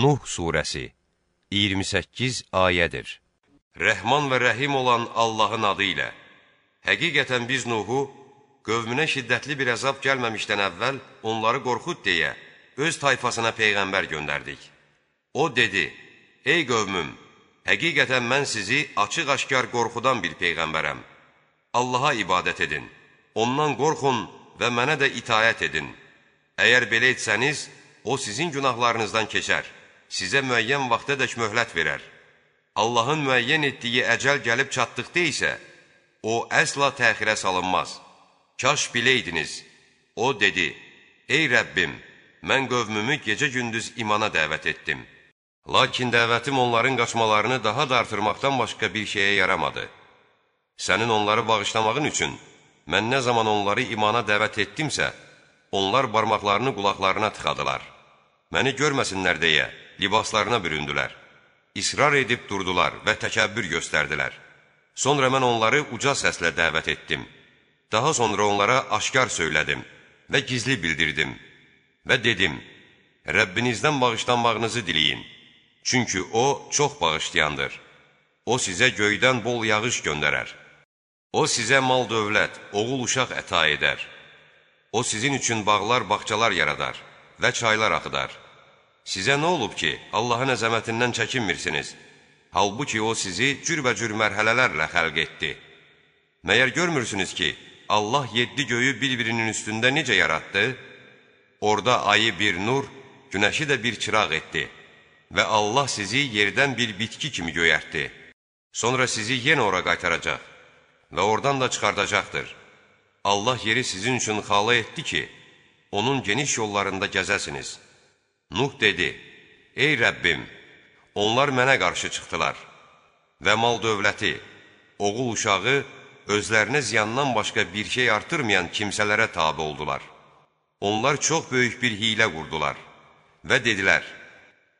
Nuh surəsi 28 ayədir. Rəhman və rəhim olan Allahın adı ilə Həqiqətən biz Nuhu qövmünə şiddətli bir əzab gəlməmişdən əvvəl onları qorxud deyə öz tayfasına peyğəmbər göndərdik. O dedi, ey qövmüm, həqiqətən mən sizi açıq-aşkar qorxudan bir peyğəmbərəm. Allaha ibadət edin, ondan qorxun və mənə də itayət edin. Əgər belə etsəniz, o sizin günahlarınızdan keçər, sizə müəyyən vaxtadək möhlət verər. Allahın müəyyən etdiyi əcəl gəlib çatdıqda isə, o əsla təxirə salınmaz. Kaş biləydiniz, o dedi, ey Rəbbim, mən qövmümü gecə-gündüz imana dəvət etdim. Lakin dəvətim onların qaçmalarını daha da artırmaqdan başqa bir şeyə yaramadı. Sənin onları bağışlamağın üçün mən nə zaman onları imana dəvət etdimsə, onlar barmaqlarını qulaqlarına tıxadılar. Məni görməsinlər deyə libaslarına büründülər. İsrar edib durdular və təkəbbür göstərdilər. Sonra mən onları uca səslə dəvət etdim. Daha sonra onlara aşkar söylədim və gizli bildirdim. Və dedim, Rəbbinizdən bağışlanmağınızı diləyin. Çünki O çox bağışlayandır. O sizə göydən bol yağış göndərər. O sizə mal dövlət, oğul uşaq əta edər. O sizin üçün bağlar, bağçalar yaradar və çaylar axıdar. Sizə nə olub ki, Allahın əzəmətindən çəkinmirsiniz? Halbuki O sizi cürbəcür mərhələlərlə xəlq etdi. Məyər görmürsünüz ki, Allah yeddi göyü bir-birinin üstündə necə yaratdı? Orada ayı bir nur, günəşi də bir çıraq etdi. Və Allah sizi yerdən bir bitki kimi göyərtdi. Sonra sizi yenə ora qaytaracaq və oradan da çıxardacaqdır. Allah yeri sizin üçün xala etdi ki, onun geniş yollarında gəzəsiniz. Nuh dedi, ey Rəbbim, onlar mənə qarşı çıxdılar və mal dövləti, oğul uşağı özlərinə ziyandan başqa bir şey artırmayan kimsələrə tabi oldular. Onlar çox böyük bir hilə qurdular və dedilər,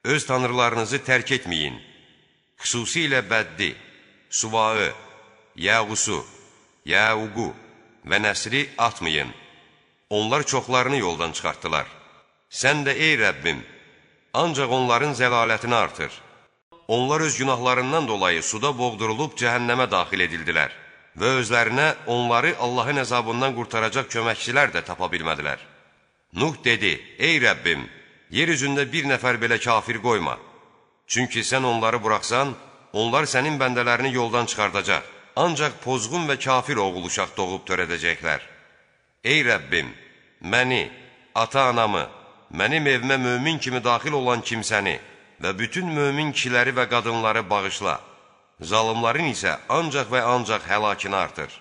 öz tanrılarınızı tərk etməyin, xüsusilə bəddi, suvağı, yəğusu, yəuqu və nəsri atmayın. Onlar çoxlarını yoldan çıxartdılar. Sən də, ey Rəbbim, ancaq onların zəlalətini artır. Onlar öz günahlarından dolayı suda boğdurulub cəhənnəmə daxil edildilər və özlərinə onları Allahın əzabından qurtaracaq köməkçilər də tapa bilmədilər. Nuh dedi, ey Rəbbim, yer üzündə bir nəfər belə kafir qoyma. Çünki sən onları buraxsan, onlar sənin bəndələrini yoldan çıxardacaq. Ancaq pozğun və kafir oğul uşaq doğub törədəcəklər. Ey Rəbbim, məni, ata-anamı, mənim evimə mömin kimi daxil olan kimsəni və bütün mömin kişiləri və qadınları bağışla. Zalımların isə ancaq və ancaq həlakini artır.